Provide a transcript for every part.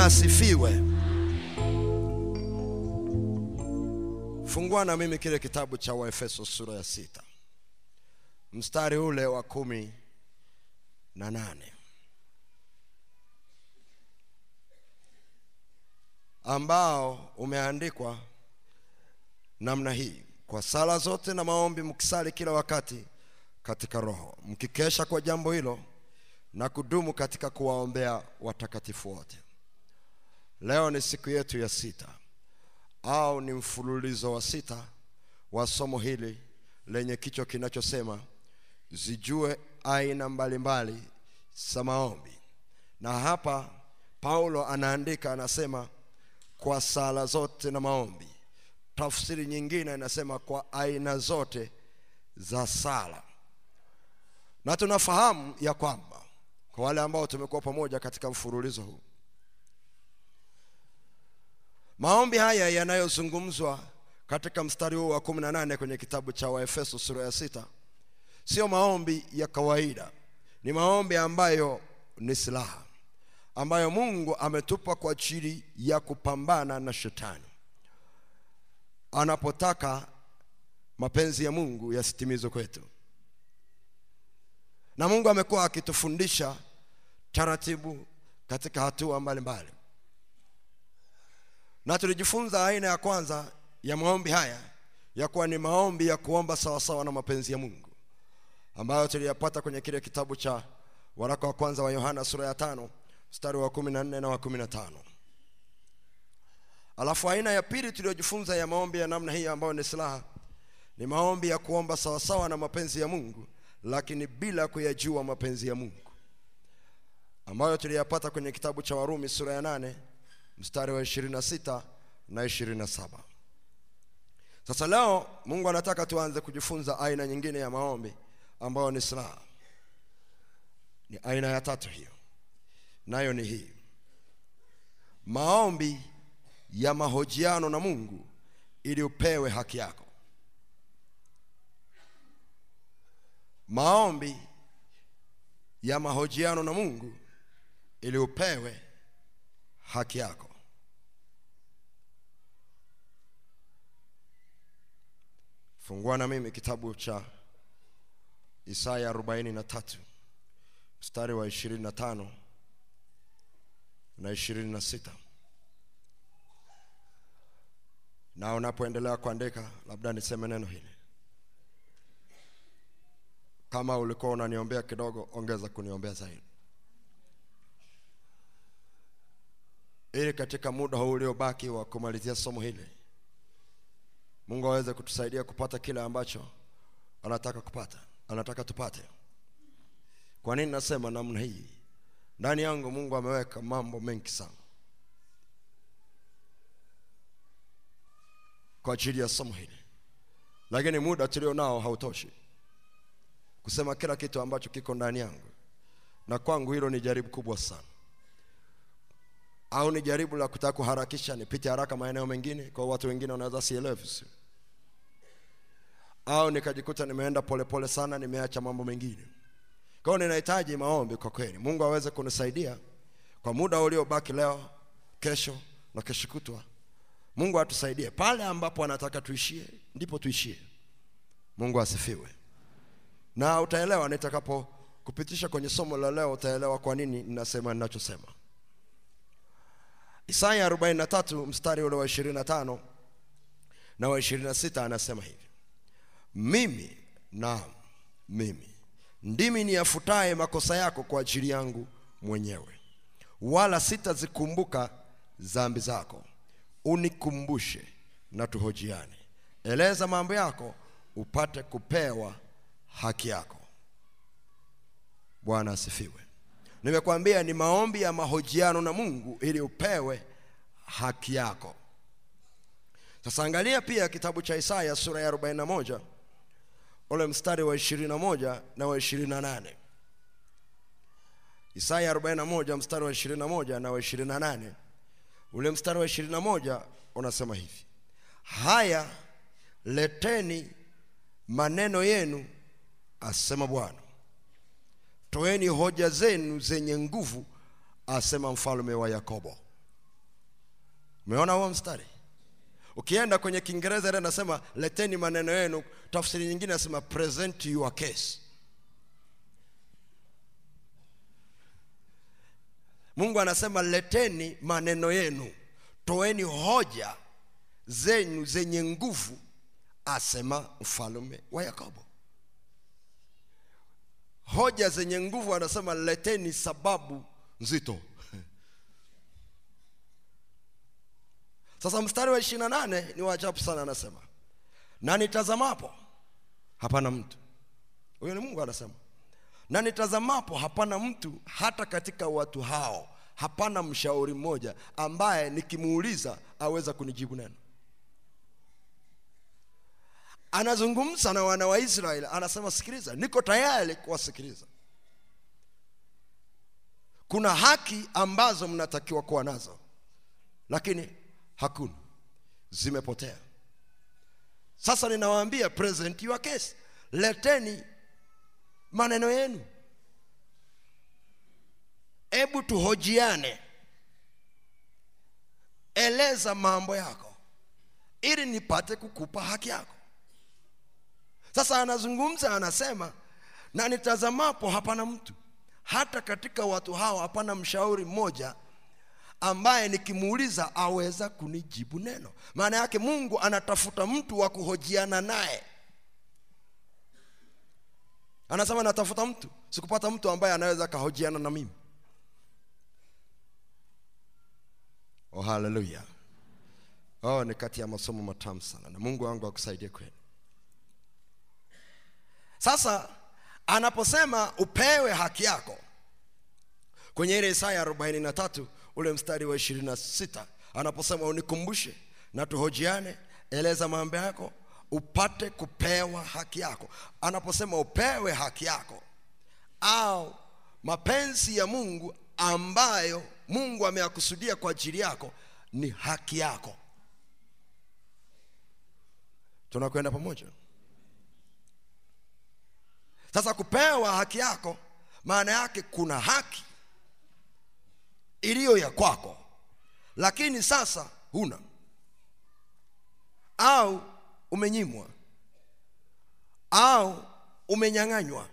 bwana asifiwe. Fungua na mimi kile kitabu cha waefeso sura ya sita. Mstari ule wa kumi na nane. Ambao umeandikwa namna hii kwa sala zote na maombi mkisali kila wakati katika roho mkikesha kwa jambo hilo na kudumu katika kuwaombea watakatifu wote leo ni siku yetu ya sita. Au ni mfululizo wa sita wa somo hili lenye kichwa kinachosema zijue aina mbalimbali za maombi. Na hapa paulo anaandika anasema kwa sala zote na maombi. Tafsiri nyingine inasema kwa aina zote za sala. Na tunafahamu ya kwamba kwa wale ambao tumekuwa pamoja katika mfululizo huu maombi haya yanayozungumzwa katika mstari huu wa kumi na nane kwenye kitabu cha waefeso sura ya sita sio maombi ya kawaida. Ni maombi ambayo ni silaha ambayo mungu ametupa kwa ajili ya kupambana na shetani. Anapotaka mapenzi ya mungu yasitimizwe kwetu. Na mungu amekuwa akitufundisha taratibu katika hatua mbalimbali. mbali. Na tulijifunza aina ya kwanza ya maombi haya ya kuwa ni maombi ya kuomba sawasawa na mapenzi ya mungu ambayo tuliyapata kwenye kile kitabu cha waraka wa kwanza wa yohana sura ya tano mstari wa kumi na nne na wa kumi na tano. Alafu aina ya pili tuliyojifunza ya maombi ya namna hii ambayo ni silaha ni maombi ya kuomba sawasawa na mapenzi ya mungu lakini bila kuyajua mapenzi ya mungu ambayo tuliyapata kwenye kitabu cha warumi sura ya nane mstari wa 26 na 27 sasa leo mungu anataka tuanze kujifunza aina nyingine ya maombi ambayo ni silaha. Ni aina ya tatu hiyo. Nayo ni hii. Maombi ya mahojiano na mungu ili upewe haki yako. Maombi ya mahojiano na mungu ili upewe haki yako fungua na mimi kitabu cha isaya 43 mstari wa 25 na 26 na unapoendelea kuandika labda niseme neno hili. Kama ulikuwa unaniombea kidogo ongeza kuniombea zaidi. Ili katika muda huu uliobaki wa kumalizia somo hili mungu aweze kutusaidia kupata kile ambacho anataka kupata anataka tupate. Kwa nini nasema namna hii? Ndani yangu mungu ameweka mambo mengi sana. Kwa ajili ya somo hili. Lakini muda tulio nao hautoshi kusema kila kitu ambacho kiko ndani yangu. Na kwangu hilo ni jaribu kubwa sana. Au ni jaribu la kutaka kuharakisha nipite haraka maeneo mengine? Kwa watu wengine wanaweza sielewi au nikajikuta nimeenda polepole sana nimeacha mambo mengine. Kwa hiyo ninahitaji maombi kwa kweli. Mungu aweze kunisaidia kwa muda uliobaki leo kesho na kesho kutwa. Mungu atusaidie. Pale ambapo anataka tuishie ndipo tuishie. Mungu asifiwe. Na utaelewa nitakapo kupitisha kwenye somo la leo utaelewa kwa nini ninasema ninachosema. Isaya 43 mstari ule wa 25 na wa 26 anasema hivi mimi naam mimi. Ndimi niyafutaye makosa yako kwa ajili yangu mwenyewe. Wala sitazikumbuka dhambi zako. Unikumbushe na tuhojiane. Eleza mambo yako upate kupewa haki yako. Bwana asifiwe. Nimekwambia ni maombi ya mahojiano na mungu ili upewe haki yako. Sasa angalia pia kitabu cha isaya sura ya 41 ule mstari wa 21 na wa 28 isaya 41 mstari wa 21 na wa 28 ule mstari wa 21 unasema hivi. Haya leteni maneno yenu asema bwana. Toeni hoja zenu zenye nguvu asema mfalme wa yakobo. Umeona huo mstari ukienda kwenye kiingereza ile anasema leteni maneno yenu. Tafsiri nyingine anasema present your case. Mungu anasema leteni maneno yenu. Toeni hoja zenu zenye nguvu asema mfalume wa yakobo. Hoja zenye nguvu anasema leteni sababu nzito sasa mstari wa ishirina nane ni waajabu sana anasema na nitazamapo hapana mtu. Huyo ni mungu anasema na nitazamapo hapana mtu hata katika watu hao. Hapana mshauri mmoja ambaye nikimuuliza aweza kunijibu neno. Anazungumza na wana wa israeli anasema sikiliza niko tayari kuwasikiliza. Kuna haki ambazo mnatakiwa kuwa nazo lakini hakuna. Zimepotea. Sasa ninawaambia present your case leteni maneno yenu. Hebu tuhojiane. Eleza mambo yako. Ili nipate kukupa haki yako. Sasa anazungumza anasema na nitazamapo hapana mtu. Hata katika watu hawa hapana mshauri mmoja ambaye nikimuuliza aweza kunijibu neno. Maana yake mungu anatafuta mtu wa kuhojiana naye. Anasema natafuta mtu. Sikupata mtu ambaye anaweza kahojiana na mimi. Oh haleluya oh ni kati ya masomo matamu sana. Na mungu wangu akusaidie kweli. Sasa anaposema upewe haki yako. Kwenye ile isaya 43 ule mstari wa 26 anaposema unikumbushe na tuhojiane eleza mambo yako upate kupewa haki yako. Anaposema upewe haki yako au mapenzi ya mungu ambayo mungu ameyakusudia kwa ajili yako ni haki yako. Tunakwenda pamoja? Sasa kupewa haki yako maana yake kuna haki iliyo ya kwako lakini sasa huna. Au umenyimwa. Au umenyang'anywa.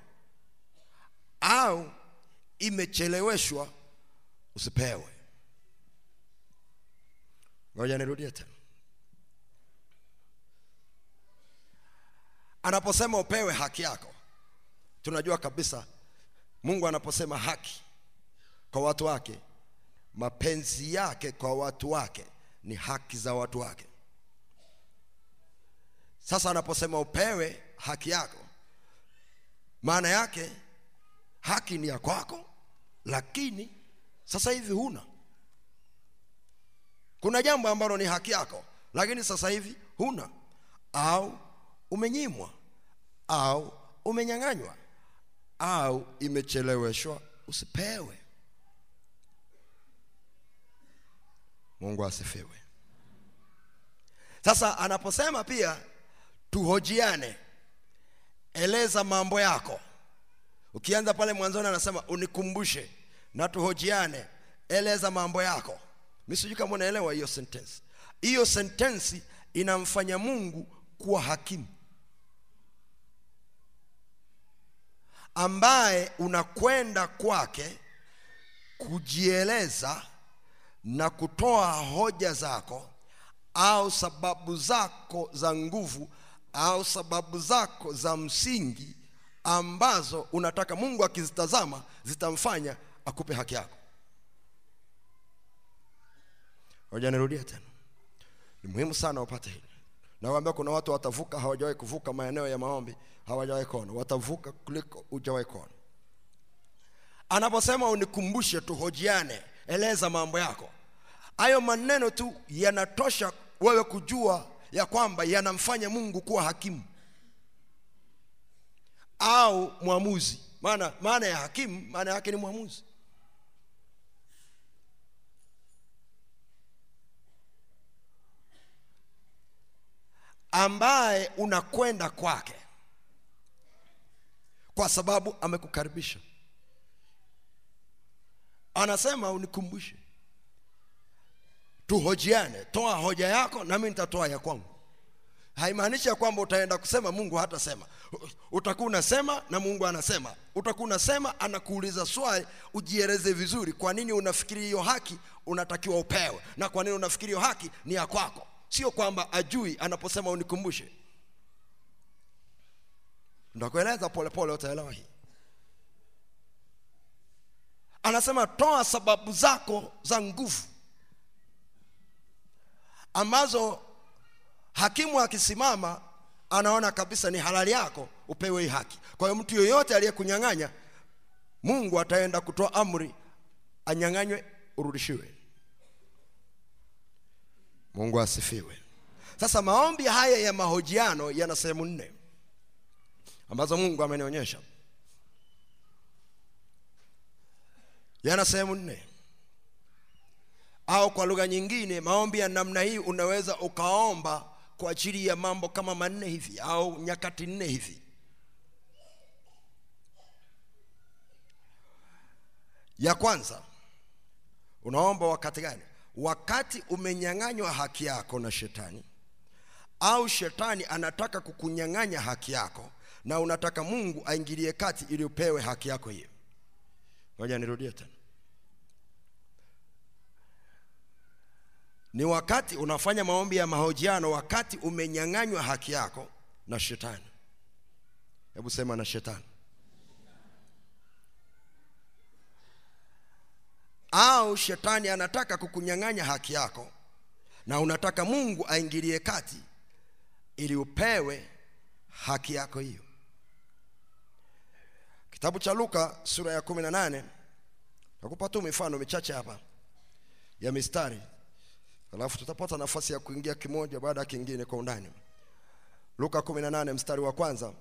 Au imecheleweshwa usipewe. Ngoja nirudie tena. Anaposema upewe haki yako tunajua kabisa mungu anaposema haki kwa watu wake mapenzi yake kwa watu wake ni haki za watu wake. Sasa anaposema upewe haki yako maana yake haki ni ya kwako lakini sasa hivi huna. Kuna jambo ambalo ni haki yako lakini sasa hivi huna. Au umenyimwa au umenyang'anywa au imecheleweshwa usipewe mungu asifiwe. Sasa anaposema pia tuhojiane. Eleza mambo yako. Ukianza pale mwanzoni anasema unikumbushe na tuhojiane. Eleza mambo yako. Mi sijui kama unaelewa hiyo sentensi hiyo sentensi inamfanya mungu kuwa hakimu. Ambaye unakwenda kwake kujieleza na kutoa hoja zako au sababu zako za nguvu au sababu zako za msingi ambazo unataka mungu akizitazama zitamfanya akupe haki yako. Hoja nirudia tena. Ni muhimu sana upate hili. Nawaambia kuna watu watavuka hawajawahi kuvuka maeneo ya maombi hawajawahi kuona. Watavuka kuliko hujawahi kuona. Anaposema unikumbushe tuhojiane eleza mambo yako. Hayo maneno tu yanatosha wewe kujua ya kwamba yanamfanya mungu kuwa hakimu. Au mwamuzi. Maana maana ya hakimu maana yake ni mwamuzi. Ambaye unakwenda kwake kwa sababu amekukaribisha anasema unikumbushe. Tuhojiane toa hoja yako nami nitatoa ya kwangu. Haimaanishi ya kwamba utaenda kusema mungu hatasema. Utakuwa unasema na mungu anasema. Utakuwa unasema anakuuliza swali ujieleze vizuri. Kwa nini unafikiri hiyo haki unatakiwa upewe? Na kwa nini unafikiri hiyo haki ni ya kwako? Sio kwamba ajui anaposema unikumbushe. Ndakueleza polepole utaelewa hii anasema toa sababu zako za nguvu ambazo hakimu akisimama anaona kabisa ni halali yako upewe hii haki. Kwa hiyo mtu yoyote aliyekunyang'anya mungu ataenda kutoa amri anyang'anywe urudishiwe. Mungu asifiwe. Sasa maombi haya ya mahojiano yana sehemu nne ambazo mungu amenionyesha yana sehemu nne. Au kwa lugha nyingine maombi ya namna hii unaweza ukaomba kwa ajili ya mambo kama manne hivi au nyakati nne hivi. Ya kwanza unaomba wakati gani? Wakati umenyang'anywa haki yako na shetani au shetani anataka kukunyang'anya haki yako na unataka mungu aingilie kati ili upewe haki yako hiyo. Ngoja nirudie tena ni wakati unafanya maombi ya mahojiano wakati umenyang'anywa haki yako na shetani. Hebu sema na shetani. Au shetani anataka kukunyang'anya haki yako na unataka mungu aingilie kati ili upewe haki yako hiyo. Kitabu cha luka sura ya kumi na nane. Nakupa tu mifano michache hapa ya mistari alafu tutapata nafasi ya kuingia kimoja baada ya kingine kwa undani. Luka 18 mstari wa kwanza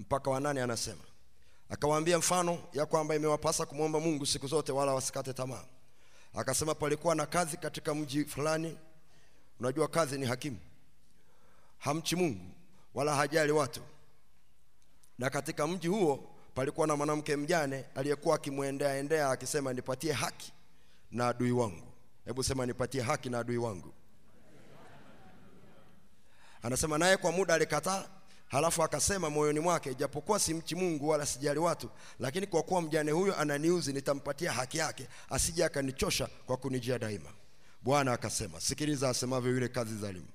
mpaka wa nane anasema akawaambia mfano ya kwamba imewapasa kumwomba mungu siku zote wala wasikate tamaa. Akasema palikuwa na kazi katika mji fulani. Unajua kazi ni hakimu. Hamchi mungu wala hajali watu. Na katika mji huo palikuwa na mwanamke mjane aliyekuwa akimwendea endea akisema nipatie haki na adui wangu hebu sema nipatie haki na adui wangu. Anasema naye kwa muda alikataa halafu akasema moyoni mwake japokuwa simchi mungu wala sijali watu lakini kwa kuwa mjane huyo ananiuzi nitampatia haki yake asije akanichosha kwa kunijia daima. Bwana akasema sikiliza asemavyo yule kazi dhalimu.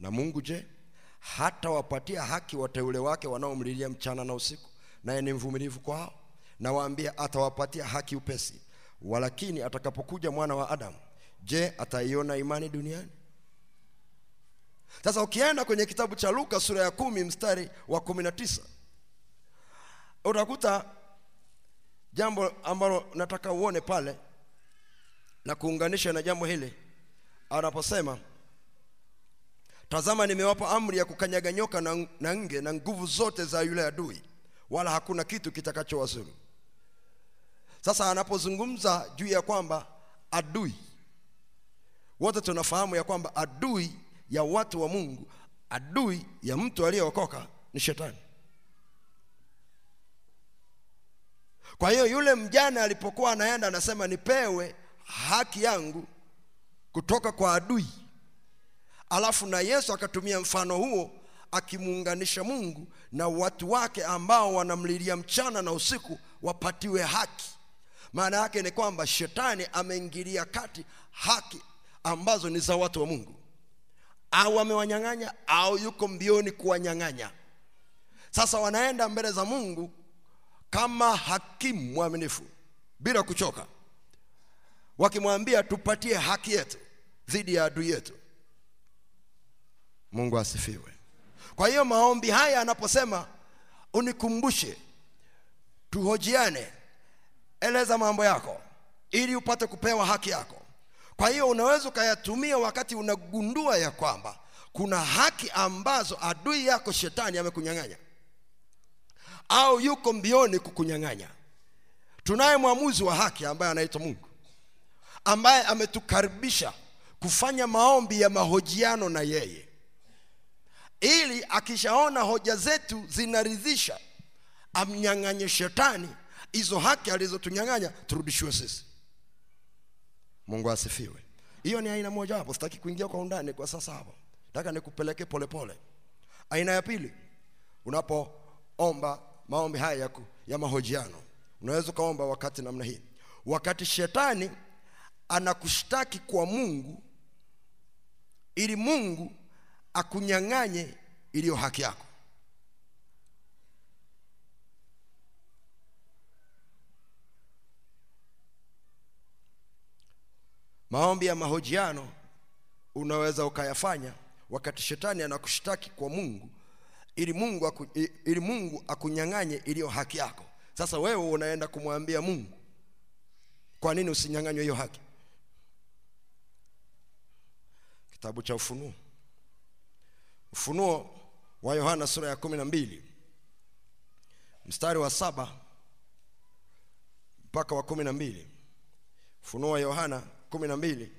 Na mungu je hata wapatia haki wateule wake wanaomlilia mchana na usiku naye ni mvumilivu kwao? Na waambia atawapatia haki upesi. Walakini atakapokuja mwana wa adamu je ataiona imani duniani? Sasa ukienda kwenye kitabu cha luka sura ya kumi mstari wa kumi na tisa utakuta jambo ambalo nataka uone pale na kuunganisha na jambo hili. Anaposema tazama nimewapa amri ya kukanyaga nyoka na, na nge na nguvu zote za yule adui wala hakuna kitu kitakachowazuru sasa anapozungumza juu ya kwamba adui wote tunafahamu ya kwamba adui ya watu wa mungu adui ya mtu aliyeokoka ni shetani. Kwa hiyo yule mjane alipokuwa anaenda anasema nipewe haki yangu kutoka kwa adui. Alafu na yesu akatumia mfano huo akimuunganisha mungu na watu wake ambao wanamlilia mchana na usiku wapatiwe haki. Maana yake ni kwamba shetani ameingilia kati haki ambazo ni za watu wa mungu. Au amewanyang'anya au yuko mbioni kuwanyang'anya. Sasa wanaenda mbele za mungu kama hakimu mwaminifu bila kuchoka. Wakimwambia tupatie haki yetu dhidi ya adui yetu. Mungu asifiwe. Kwa hiyo maombi haya anaposema unikumbushe tuhojiane eleza mambo yako ili upate kupewa haki yako kwa hiyo unaweza ukayatumia wakati unagundua ya kwamba kuna haki ambazo adui yako shetani amekunyang'anya. Au yuko mbioni kukunyang'anya. Tunaye mwamuzi wa haki ambaye anaitwa mungu ambaye ametukaribisha kufanya maombi ya mahojiano na yeye. Ili akishaona hoja zetu zinaridhisha amnyang'anye shetani hizo haki alizotunyang'anya turudishiwe sisi mungu asifiwe. Hiyo ni aina moja hapo sitaki kuingia kwa undani kwa sasa hapo. Nataka nikupeleke polepole aina ya pili unapoomba maombi haya ya, ya mahojiano. Unaweza ukaomba wakati namna hii. Wakati shetani anakushtaki kwa mungu ili mungu akunyang'anye iliyo haki yako maombi ya mahojiano unaweza ukayafanya wakati shetani anakushtaki kwa mungu ili mungu aku, ili mungu akunyang'anye iliyo haki yako. Sasa wewe unaenda kumwambia mungu kwa nini usinyang'anywe hiyo haki? Kitabu cha ufunuo. Ufunuo wa yohana sura ya kumi na mbili mstari wa saba mpaka wa kumi na mbili. Ufunuo wa yohana kumi na mbili.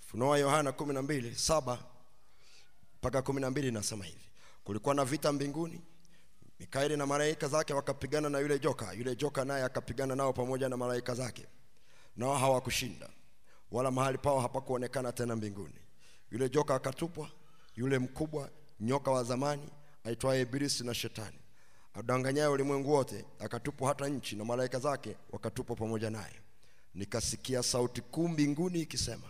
Ufunuo yohana kumi na mbili saba mpaka kumi na mbili inasema hivi. Kulikuwa na vita mbinguni mikaeli na malaika zake wakapigana na yule joka yule joka naye akapigana nao pamoja na malaika zake nao hawakushinda wala mahali pao hapakuonekana tena mbinguni. Yule joka akatupwa yule mkubwa nyoka wa zamani aitwaye ibilisi na shetani adanganyaye ulimwengu wote akatupwa hata nchi na malaika zake wakatupwa pamoja naye. Nikasikia sauti kuu mbinguni ikisema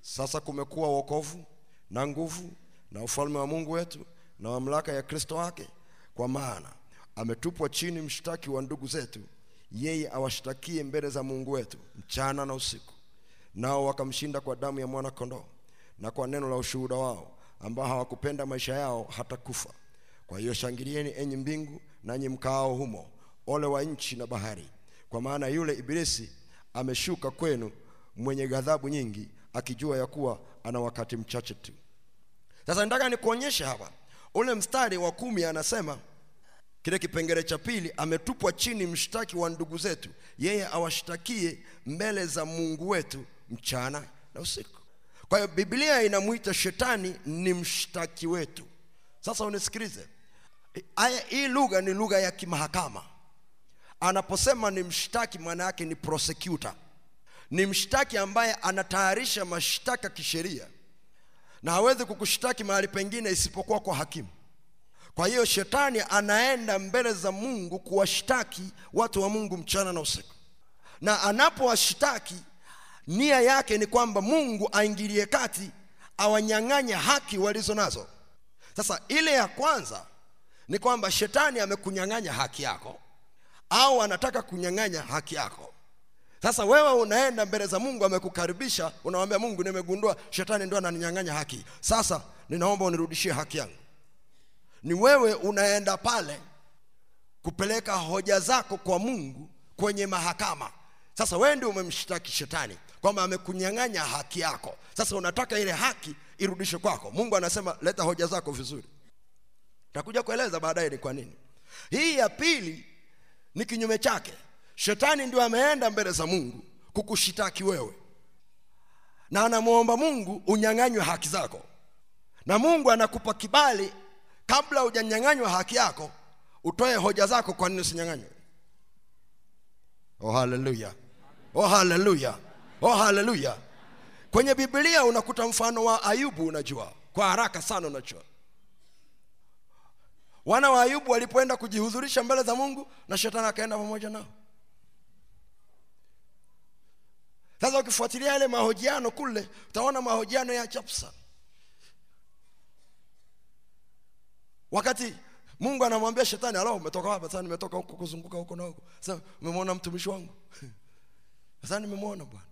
sasa kumekuwa wokovu na nguvu na ufalme wa mungu wetu na mamlaka ya kristo wake kwa maana ametupwa chini mshtaki wa ndugu zetu. Yeye awashtakie mbele za mungu wetu mchana na usiku. Nao wakamshinda kwa damu ya mwana kondoo na kwa neno la ushuhuda wao ambao hawakupenda maisha yao hata kufa. Kwa hiyo shangilieni enyi mbingu nanyi mkaao humo ole wa nchi na bahari. Kwa maana yule ibilisi ameshuka kwenu mwenye ghadhabu nyingi akijua ya kuwa ana wakati mchache tu. Sasa nataka nikuonyeshe hapa ule mstari wa kumi anasema kile kipengele cha pili ametupwa chini mshtaki wa ndugu zetu. Yeye awashtakie mbele za mungu wetu mchana na usiku. Kwa hiyo biblia inamwita shetani ni mshtaki wetu. Sasa unisikilize haya hii lugha ni lugha ya kimahakama. Anaposema ni mshtaki maana yake ni prosecutor. Ni mshtaki ambaye anatayarisha mashtaka kisheria na hawezi kukushtaki mahali pengine isipokuwa kwa hakimu. Kwa hiyo shetani anaenda mbele za mungu kuwashtaki watu wa mungu mchana na usiku. Na anapowashtaki nia yake ni kwamba mungu aingilie kati awanyang'anye haki walizo nazo. Sasa ile ya kwanza ni kwamba shetani amekunyang'anya haki yako au anataka kunyang'anya haki yako. Sasa wewe unaenda mbele za mungu amekukaribisha unamwambia mungu nimegundua shetani ndio ananinyang'anya haki. Sasa ninaomba unirudishie haki yangu. Ni wewe unaenda pale kupeleka hoja zako kwa mungu kwenye mahakama. Sasa wewe ndio umemshtaki shetani kwamba amekunyang'anya haki yako. Sasa unataka ile haki irudishwe kwako. Mungu anasema leta hoja zako vizuri takuja kueleza baadaye ni kwa nini. Hii ya pili ni kinyume chake. Shetani ndio ameenda mbele za mungu kukushitaki wewe. Na anamwomba mungu unyang'anywe haki zako. Na mungu anakupa kibali kabla hujanyang'anywa haki yako utoe hoja zako kwa nini usinyang'anywe. Oh haleluya oh haleluya oh haleluya kwenye biblia unakuta mfano wa ayubu unajua. Kwa haraka sana unajua wana wa ayubu walipoenda kujihudhurisha mbele za mungu na shetani akaenda pamoja nao. Sasa ukifuatilia yale mahojiano kule utaona mahojiano ya chapsa. Wakati mungu anamwambia shetani alo umetoka wapi? Sasa nimetoka huko kuzunguka huko na huko. Sasa umemwona mtumishi wangu? Sasa nimemwona bwana.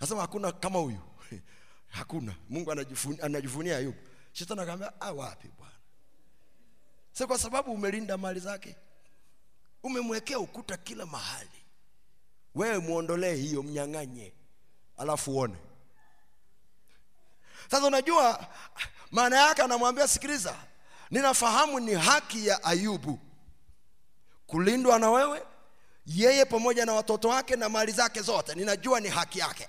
Nasema hakuna kama huyu. Hakuna. Mungu anajivunia, anajivunia ayubu shetani akamwambia ah wapi bwana? Si kwa sababu umelinda mali zake umemwekea ukuta kila mahali. Wewe muondolee hiyo mnyang'anye alafu uone. Sasa unajua maana yake anamwambia sikiliza ninafahamu ni haki ya ayubu kulindwa na wewe yeye pamoja na watoto wake na mali zake zote. Ninajua ni haki yake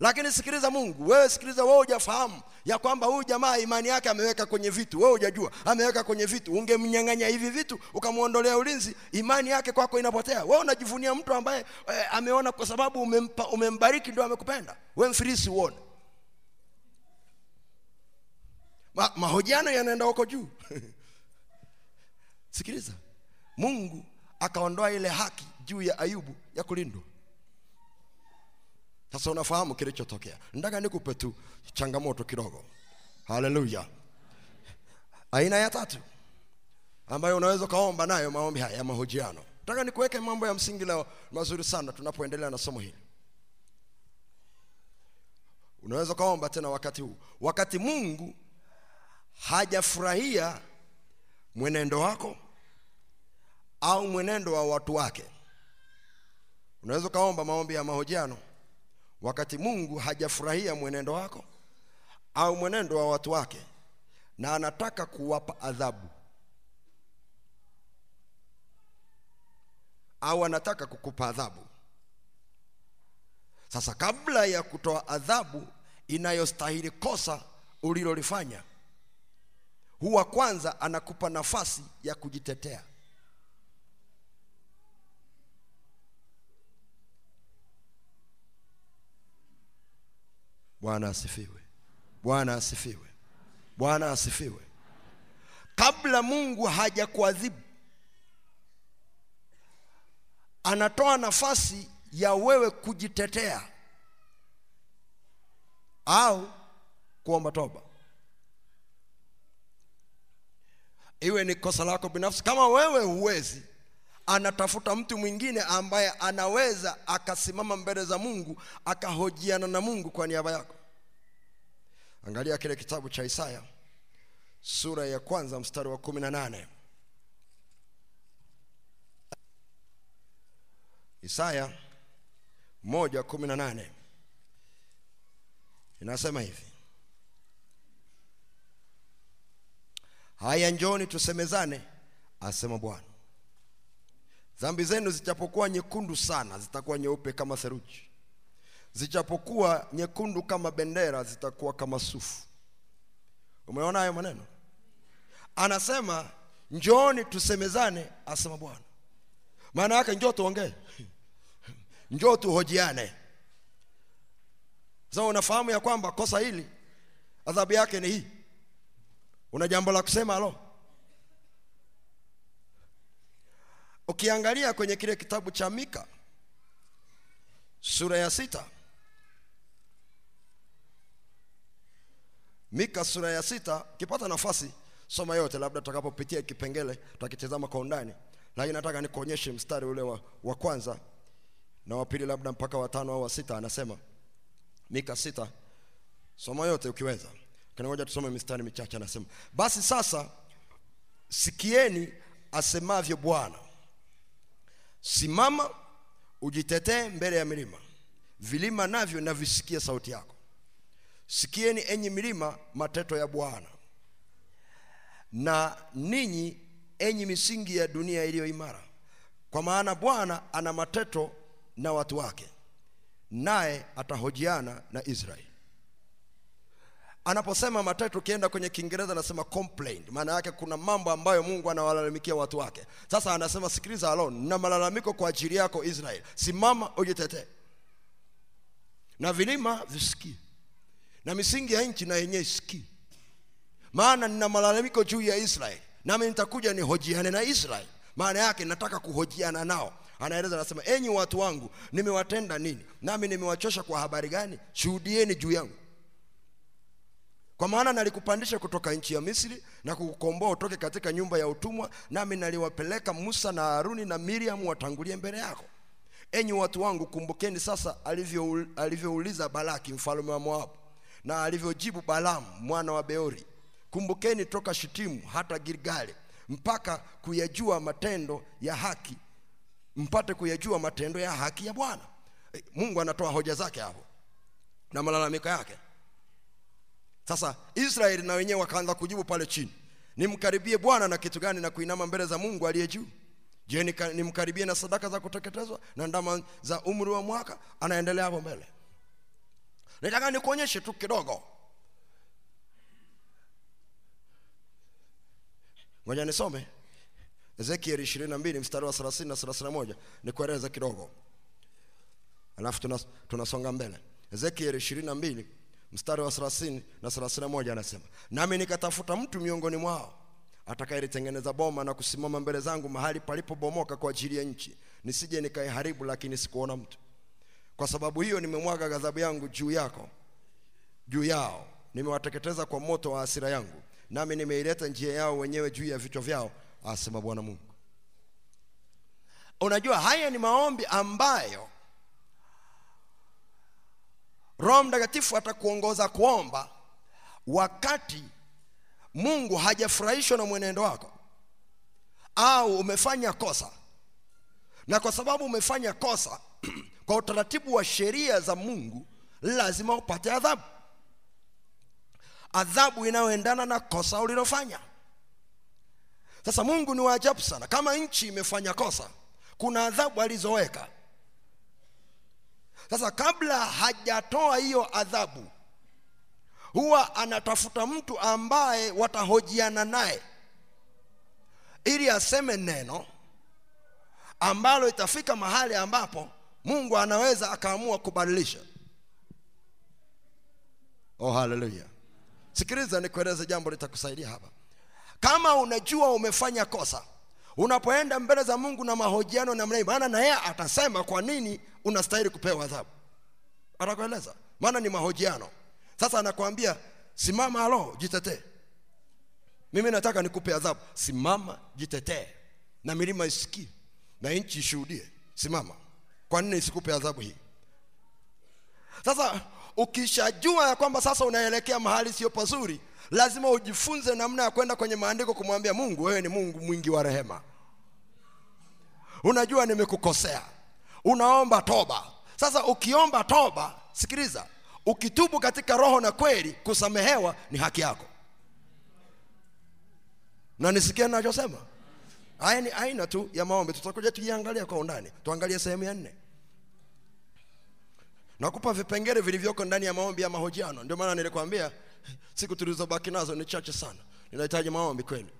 lakini sikiliza mungu wewe sikiliza wewe hujafahamu ya kwamba huyu jamaa imani yake ameweka kwenye vitu. Wewe hujajua ameweka kwenye vitu. Ungemnyang'anya hivi vitu ukamwondolea ulinzi imani yake kwako inapotea. Wewe unajivunia mtu ambaye eh, ameona kwa sababu umempa, umembariki ndio amekupenda. Wewe mfirisi uone Ma, mahojiano yanaenda huko juu. Sikiliza. Mungu akaondoa ile haki juu ya ayubu ya kulindwa sasa unafahamu kilichotokea. Ndaga nikupe tu changamoto kidogo. Haleluya aina ya tatu ambayo unaweza ukaomba nayo maombi haya ya mahojiano. Nataka nikuweke mambo ya msingi leo mazuri sana tunapoendelea na somo hili. Unaweza ukaomba tena wakati huu. Wakati mungu hajafurahia mwenendo wako au mwenendo wa watu wake. Unaweza ukaomba maombi ya mahojiano wakati mungu hajafurahia mwenendo wako au mwenendo wa watu wake na anataka kuwapa adhabu au anataka kukupa adhabu. Sasa kabla ya kutoa adhabu inayostahili kosa ulilolifanya huwa kwanza anakupa nafasi ya kujitetea bwana asifiwe. Bwana asifiwe. Bwana asifiwe. Kabla mungu hajakuadhibu anatoa nafasi ya wewe kujitetea au kuomba toba. Iwe ni kosa lako binafsi kama wewe huwezi anatafuta mtu mwingine ambaye anaweza akasimama mbele za mungu akahojiana na mungu kwa niaba yako. Angalia kile kitabu cha isaya sura ya kwanza mstari wa kumi na nane. Isaya moja kumi na nane. Inasema hivi. Haya njoni tusemezane asema bwana dhambi zenu zijapokuwa nyekundu sana zitakuwa nyeupe kama seruji zijapokuwa nyekundu kama bendera zitakuwa kama sufu. Umeona hayo maneno? Anasema njooni tusemezane asema bwana. Maana yake njoo tuongee. Njoo tuhojiane. Sasa unafahamu ya kwamba kosa hili adhabu yake ni hii. Una jambo la kusema alo ukiangalia kwenye kile kitabu cha mika sura ya sita. Mika sura ya sita ukipata nafasi soma yote labda tutakapopitia kipengele tutakitazama kwa undani. Lakini nataka nikuonyeshe mstari ule wa, wa kwanza na wa pili labda mpaka watano au wa sita anasema mika sita. Soma yote ukiweza. Kinangoja tusome mistari michache anasema basi sasa sikieni asemavyo bwana simama ujitetee mbele ya milima. Vilima navyo na visikie sauti yako. Sikieni enyi milima mateto ya bwana. Na ninyi enyi misingi ya dunia iliyo imara. Kwa maana bwana ana mateto na watu wake naye atahojiana na israeli anaposema matatu ukienda kwenye kiingereza anasema complaint maana yake kuna mambo ambayo mungu anawalalamikia watu wake. Sasa anasema sikiliza alone na malalamiko kwa ajili yako israel simama ujitetee. Na vilima visikie na misingi ya nchi na yenyewe isikii. Maana nina malalamiko juu ya israeli. Nami nitakuja nihojiane na israeli. Maana yake nataka kuhojiana nao. Anaeleza anasema enyi watu wangu nimewatenda nini? Nami nimewachosha kwa habari gani? Shuhudieni juu yangu kwa maana nalikupandisha kutoka nchi ya misri na kukukomboa utoke katika nyumba ya utumwa nami naliwapeleka musa na haruni na miriam watangulie mbele yako. Enyi watu wangu kumbukeni sasa alivyo- alivyouliza balaki mfalme wa moabu na alivyojibu balamu mwana wa beori. Kumbukeni toka shitimu hata gilgali mpaka kuyajua matendo ya haki mpate kuyajua matendo ya haki ya bwana. Eh, mungu anatoa hoja zake hapo na malalamiko yake sasa israeli na wenyewe wakaanza kujibu pale chini. Nimkaribie bwana na kitu gani na kuinama mbele za mungu aliye juu? Je nimkaribie na sadaka za kuteketezwa na ndama za umri wa mwaka? Anaendelea hapo mbele. Nataka nikuonyeshe tu kidogo. Ngoja nisome. Ezekiel 22 mstari wa 30 na 31 nikueleze kidogo. Alafu tunas- tunasonga mbele. Ezekiel 22 mstari wa 30 na 31 anasema nami nikatafuta mtu miongoni mwao atakayelitengeneza boma na kusimama mbele zangu mahali palipobomoka kwa ajili ya nchi nisije nikaiharibu lakini sikuona mtu. Kwa sababu hiyo nimemwaga ghadhabu yangu juu yako juu yao. Nimewateketeza kwa moto wa hasira yangu nami nimeileta njia yao wenyewe juu ya vichwa vyao asema bwana mungu. Unajua haya ni maombi ambayo roho mtakatifu atakuongoza kuomba wakati mungu hajafurahishwa na mwenendo wako au umefanya kosa. Na kwa sababu umefanya kosa kwa utaratibu wa sheria za mungu lazima upate adhabu. Adhabu inayoendana na kosa ulilofanya. Sasa mungu ni waajabu sana. Kama nchi imefanya kosa kuna adhabu alizoweka sasa kabla hajatoa hiyo adhabu huwa anatafuta mtu ambaye watahojiana naye ili aseme neno ambalo itafika mahali ambapo mungu anaweza akaamua kubadilisha. Oh haleluya sikiliza nikueleze jambo litakusaidia hapa. Kama unajua umefanya kosa unapoenda mbele za mungu na mahojiano namna hii maana na yeye atasema kwa nini unastahili kupewa adhabu. Atakueleza. Maana ni mahojiano. Sasa anakuambia simama alo jitetee. Mimi nataka nikupe adhabu. Simama jitetee. Na milima isikie. Na nchi ishuhudie. Simama. Kwa nini isikupe adhabu hii? Sasa ukishajua ya kwamba sasa unaelekea mahali sio pazuri lazima ujifunze namna ya kwenda kwenye maandiko kumwambia mungu wewe ni mungu mwingi wa rehema. Unajua nimekukosea. Unaomba toba. Sasa ukiomba toba sikiliza ukitubu katika roho na kweli kusamehewa ni haki yako. Na nisikia nachosema haya ni aina tu ya maombi. Tutakuja tuiangalia kwa undani. Tuangalie sehemu ya nne. Nakupa vipengele vilivyoko ndani ya maombi ya mahojiano. Ndio maana nilikwambia siku tulizobaki nazo ni chache sana. Ninahitaji maombi kweli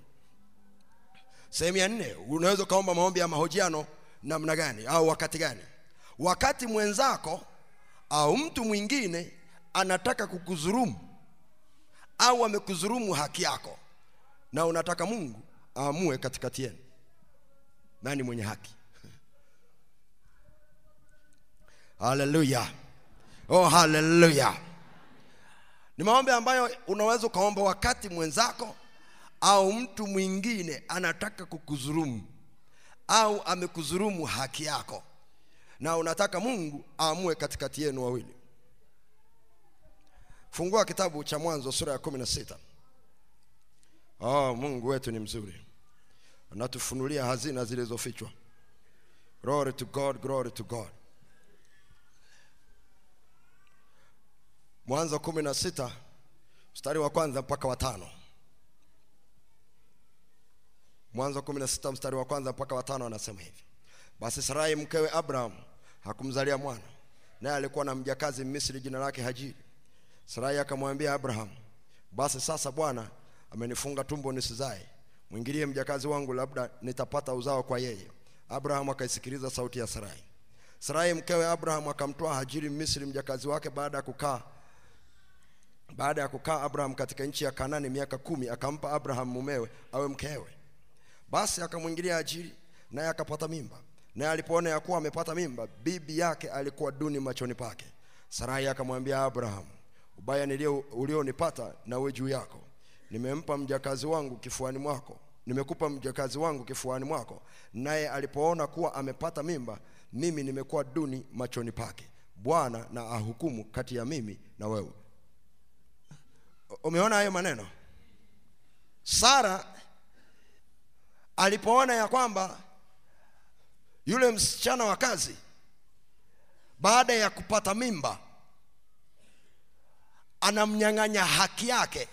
sehemu ya nne unaweza ukaomba maombi ya mahojiano namna gani au wakati gani? Wakati mwenzako au mtu mwingine anataka kukuzurumu au amekuzurumu haki yako na unataka mungu aamue katikati yenu. Nani mwenye haki? Haleluya. Oh haleluya ni maombi ambayo unaweza ukaomba wakati mwenzako au mtu mwingine anataka kukuzurumu au amekuzurumu haki yako. Na unataka mungu aamue katikati yenu wawili. Fungua kitabu cha mwanzo sura ya kumi na sita. Oh, mungu wetu ni mzuri. Anatufunulia hazina zilizofichwa. Glory to god glory to god mwanzo kumi na sita mstari wa kwanza mpaka wa tano. Mwanzo kumi na sita mstari wa kwanza mpaka wa tano anasema hivi. Basi sarai mkewe abraham hakumzalia mwana naye alikuwa na mjakazi misri jina lake hajiri. Sarai akamwambia abraham basi sasa bwana amenifunga tumbo nisizae. Mwingilie mjakazi wangu labda nitapata uzao kwa yeye. Abraham akaisikiliza sauti ya sarai. Sarai mkewe abraham akamtoa hajiri misri mjakazi wake baada ya kukaa baada ya kukaa abraham katika nchi ya kanani miaka kumi akampa abraham mumewe awe mkewe. Basi akamwingilia ajiri naye akapata mimba. Naye alipoona ya kuwa amepata mimba bibi yake alikuwa duni machoni pake. Sarai akamwambia abraham ubaya nilio ulionipata na uwe juu yako. Nimempa mjakazi wangu kifuani mwako. Nimekupa mjakazi wangu kifuani mwako. Naye alipoona kuwa amepata mimba mimi nimekuwa duni machoni pake. Bwana na ahukumu kati ya mimi na wewe umeona hayo maneno? Sara alipoona ya kwamba yule msichana wa kazi baada ya kupata mimba anamnyang'anya haki yake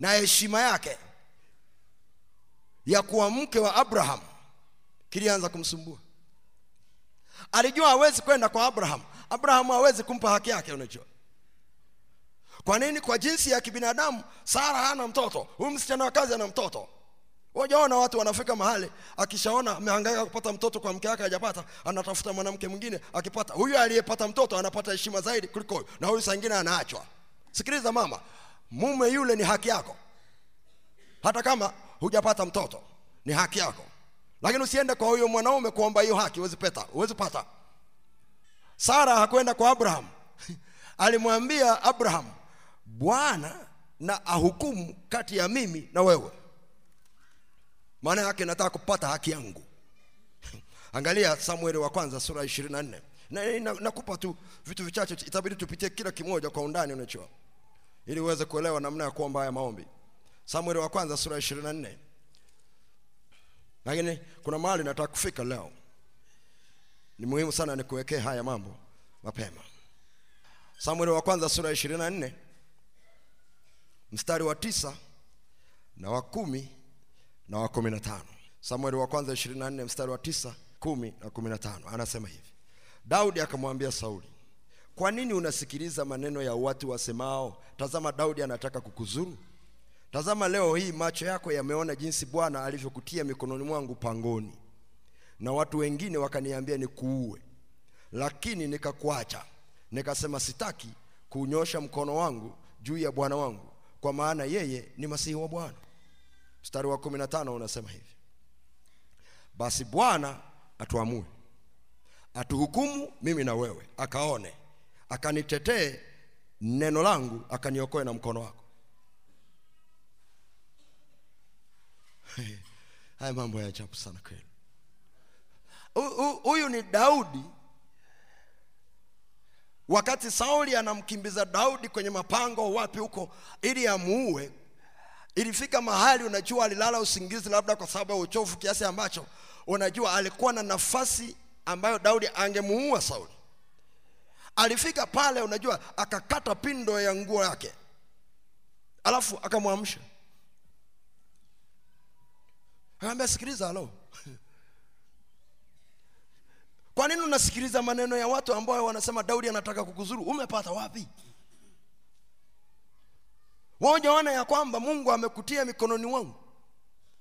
na heshima yake ya kuwa mke wa abraham. Kilianza kumsumbua. Alijua hawezi kwenda kwa abraham. Abraham hawezi kumpa haki yake unajua kwa nini? Kwa jinsi ya kibinadamu sara hana mtoto huyu msichana wa kazi ana mtoto. Wajaona watu wanafika mahali akishaona amehangaika kupata mtoto kwa mke wake hajapata anatafuta mwanamke mwingine akipata huyu aliyepata mtoto anapata heshima zaidi kuliko huyu na huyu sangine anaachwa. Sikiliza mama mume yule ni haki yako. Hata kama hujapata mtoto ni haki yako. Lakini usiende kwa huyo mwanaume kuomba hiyo haki huwezi pata huwezi pata. Sara hakwenda kwa abraham. Alimwambia abraham bwana na ahukumu kati ya mimi na wewe. Maana yake nataka kupata haki yangu. Angalia samueli wa kwanza sura ishirini na nne. Na nakupa tu vitu vichache itabidi tupitie kila kimoja kwa undani unachoa, ili uweze kuelewa namna ya kuomba haya maombi. Samueli wa kwanza sura ishirini na nne. Lakini kuna mahali nataka kufika leo. Ni muhimu sana nikuwekee haya mambo mapema. Samueli wa kwanza sura ishirini na nne mstari wa tisa na wa kumi na wa kumi na tano. Samueli wa kwanza ishirini na nne mstari wa tisa kumi na kumi na tano. Anasema hivi. Daudi akamwambia sauli kwa nini unasikiliza maneno ya watu wasemao tazama daudi anataka kukuzuru? Tazama leo hii macho yako yameona jinsi bwana alivyokutia mikononi mwangu pangoni. Na watu wengine wakaniambia nikuue. Lakini nikakuacha. Nikasema sitaki kunyosha mkono wangu juu ya bwana wangu kwa maana yeye ni masihi wa bwana. Mstari wa kumi na tano unasema hivi. Basi bwana atuamue atuhukumu mimi na wewe akaone akanitetee neno langu akaniokoe na mkono wako. Haya mambo ya ajabu sana kweli. Huyu ni daudi wakati sauli anamkimbiza daudi kwenye mapango wapi huko ili amuue ilifika mahali unajua alilala usingizi labda kwa sababu ya uchovu kiasi ambacho unajua alikuwa na nafasi ambayo daudi angemuua sauli. Alifika pale unajua akakata pindo ya nguo yake. Alafu akamwamsha. Akaambia sikiliza halo kwa nini unasikiliza maneno ya watu ambao wanasema daudi anataka kukuzuru? Umepata wapi? Waojaona ya kwamba mungu amekutia mikononi mwangu?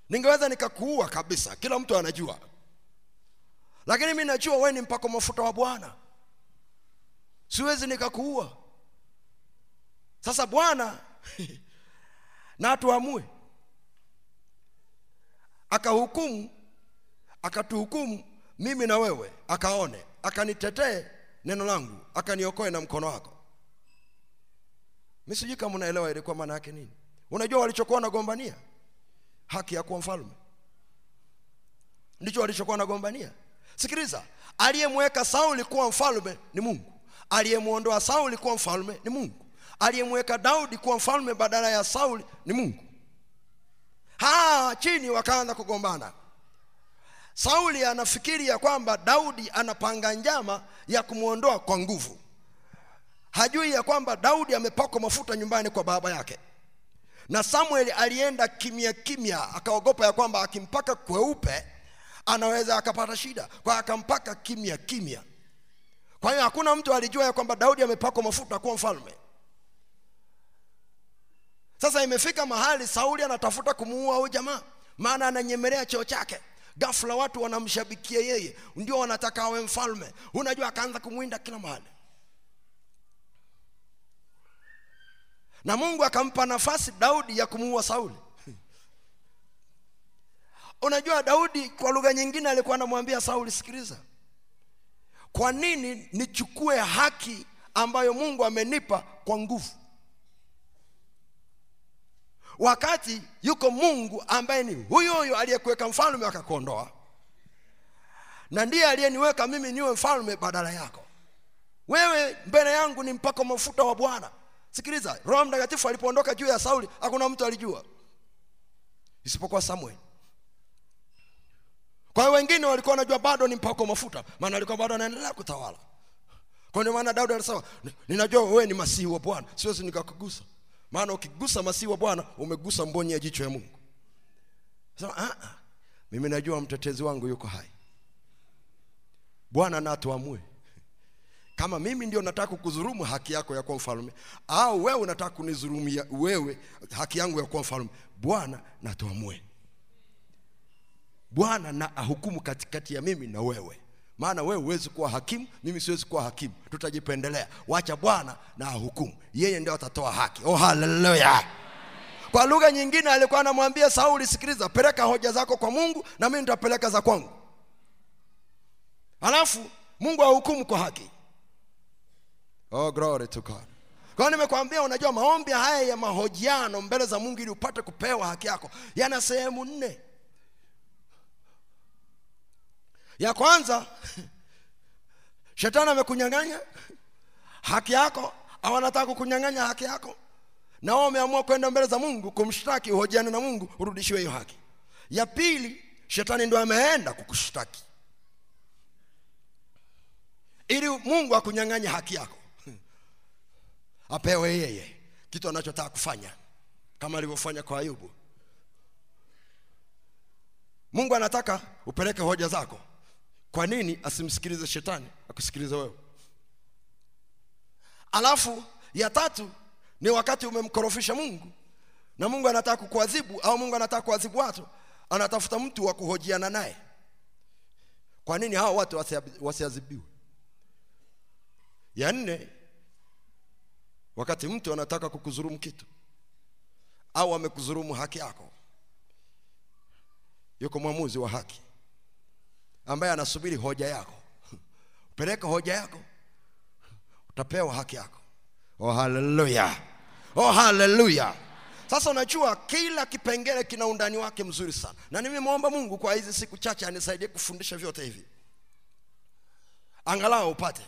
Ningeweza nikakuua kabisa kila mtu anajua. Lakini mi najua we ni mpako mafuta wa bwana. Siwezi nikakuua. Sasa bwana na tuamue akahukumu akatuhukumu mimi na wewe akaone akanitetee neno langu akaniokoe na mkono wako. Mi sijui kama unaelewa ilikuwa maana yake nini. Unajua walichokuwa wanagombania? Haki ya kuwa mfalme. Ndicho walichokuwa wanagombania. Sikiliza aliyemweka sauli kuwa mfalme ni mungu. Aliyemwondoa sauli kuwa mfalme ni mungu. Aliyemweka daudi kuwa mfalme badala ya sauli ni mungu. Ha chini wakaanza kugombana sauli anafikiri ya kwamba daudi anapanga njama ya kumwondoa kwa nguvu. Hajui ya kwamba daudi amepakwa mafuta nyumbani kwa baba yake. Na samueli alienda kimya kimya akaogopa ya kwamba akimpaka kweupe anaweza akapata shida. Kwa akampaka kimya kimya. Kwa hiyo hakuna mtu alijua ya kwamba daudi amepakwa mafuta kuwa mfalme. Sasa imefika mahali sauli anatafuta kumuua huyu jamaa. Maana ananyemelea cheo chake ghafla watu wanamshabikia yeye ndio wanataka awe mfalme. Unajua akaanza kumwinda kila mahali. Na mungu akampa nafasi daudi ya kumuua sauli. Unajua daudi kwa lugha nyingine alikuwa anamwambia sauli sikiliza. Kwa nini nichukue haki ambayo mungu amenipa kwa nguvu wakati yuko mungu ambaye ni huyo huyo aliyekuweka mfalme akakuondoa na ndiye aliyeniweka mimi niwe mfalme badala yako. Wewe mbele yangu ni mpako mafuta wa bwana. Sikiliza roho mtakatifu alipoondoka juu ya sauli hakuna mtu alijua. Isipokuwa samuel. Kwa hiyo wengine walikuwa wanajua bado ni mpako mafuta maana alikuwa bado anaendelea kutawala. Kwa ndio maana daudi alisema ninajua wewe ni masihi wa bwana siwezi nikakugusa maana ukigusa masiwa bwana umegusa mboni ya jicho ya mungu. Sema ah, ah, mimi najua mtetezi wangu yuko hai. Bwana na kama mimi ndio nataka kuzurumu haki yako ya kuwa mfalme au wewe unataka kunizurumia wewe haki yangu ya kuwa mfalme bwana na tuamue bwana na ahukumu katikati ya mimi na wewe maana wewe huwezi kuwa hakimu mimi siwezi kuwa hakimu. Tutajipendelea. Wacha bwana na ahukumu. Yeye ndio atatoa haki. Oh haleluya kwa lugha nyingine alikuwa anamwambia sauli sikiliza peleka hoja zako kwa mungu na mimi nitapeleka za kwangu. Halafu mungu ahukumu kwa haki. Oh glory to god. Kwa nimekwambia unajua maombi haya ya mahojiano mbele za mungu ili upate kupewa haki yako yana sehemu nne ya kwanza shetani amekunyang'anya haki yako au anataka kukunyang'anya haki yako. Na wao umeamua kwenda mbele za mungu kumshtaki uhojiane na mungu urudishiwe hiyo haki. Ya pili shetani ndio ameenda kukushtaki. Ili mungu akunyang'anye haki yako apewe yeye kitu anachotaka kufanya kama alivyofanya kwa ayubu. Mungu anataka upeleke hoja zako kwa nini asimsikilize shetani akusikilize wewe? Alafu ya tatu ni wakati umemkorofisha mungu na mungu anataka kukuadhibu au mungu anataka kuadhibu watu anatafuta mtu wa kuhojiana naye. Kwa nini hawa watu wasiadhibiwe? Ya nne wakati mtu anataka kukuzurumu kitu au amekuzurumu haki yako yuko mwamuzi wa haki ambaye anasubiri hoja yako. Peleka hoja yako. Utapewa haki yako. Oh haleluya oh haleluya sasa unajua kila kipengele kina undani wake mzuri sana. Na nimemwomba mungu kwa hizi siku chache anisaidie kufundisha vyote hivi. Angalau upate.